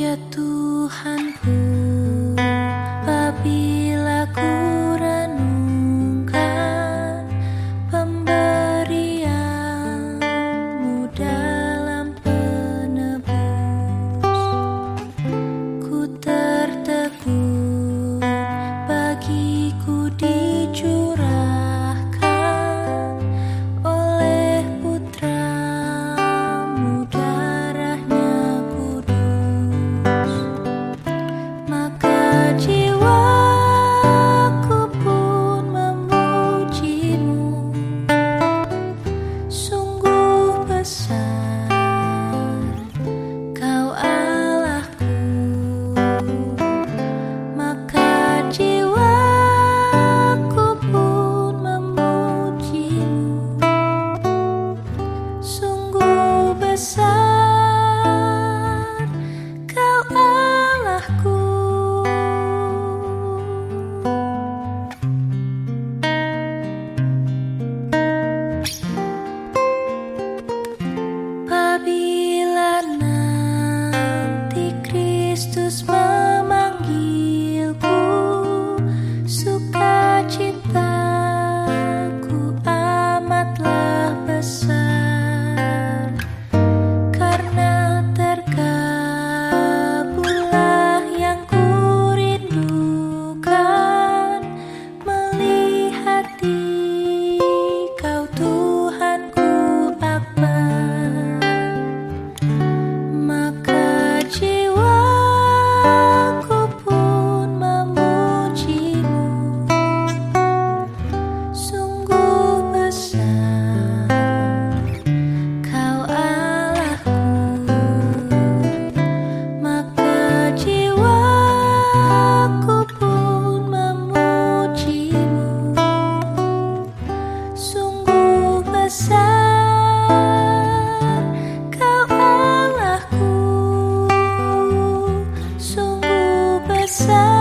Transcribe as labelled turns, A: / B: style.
A: 耶度。suka cinta. myself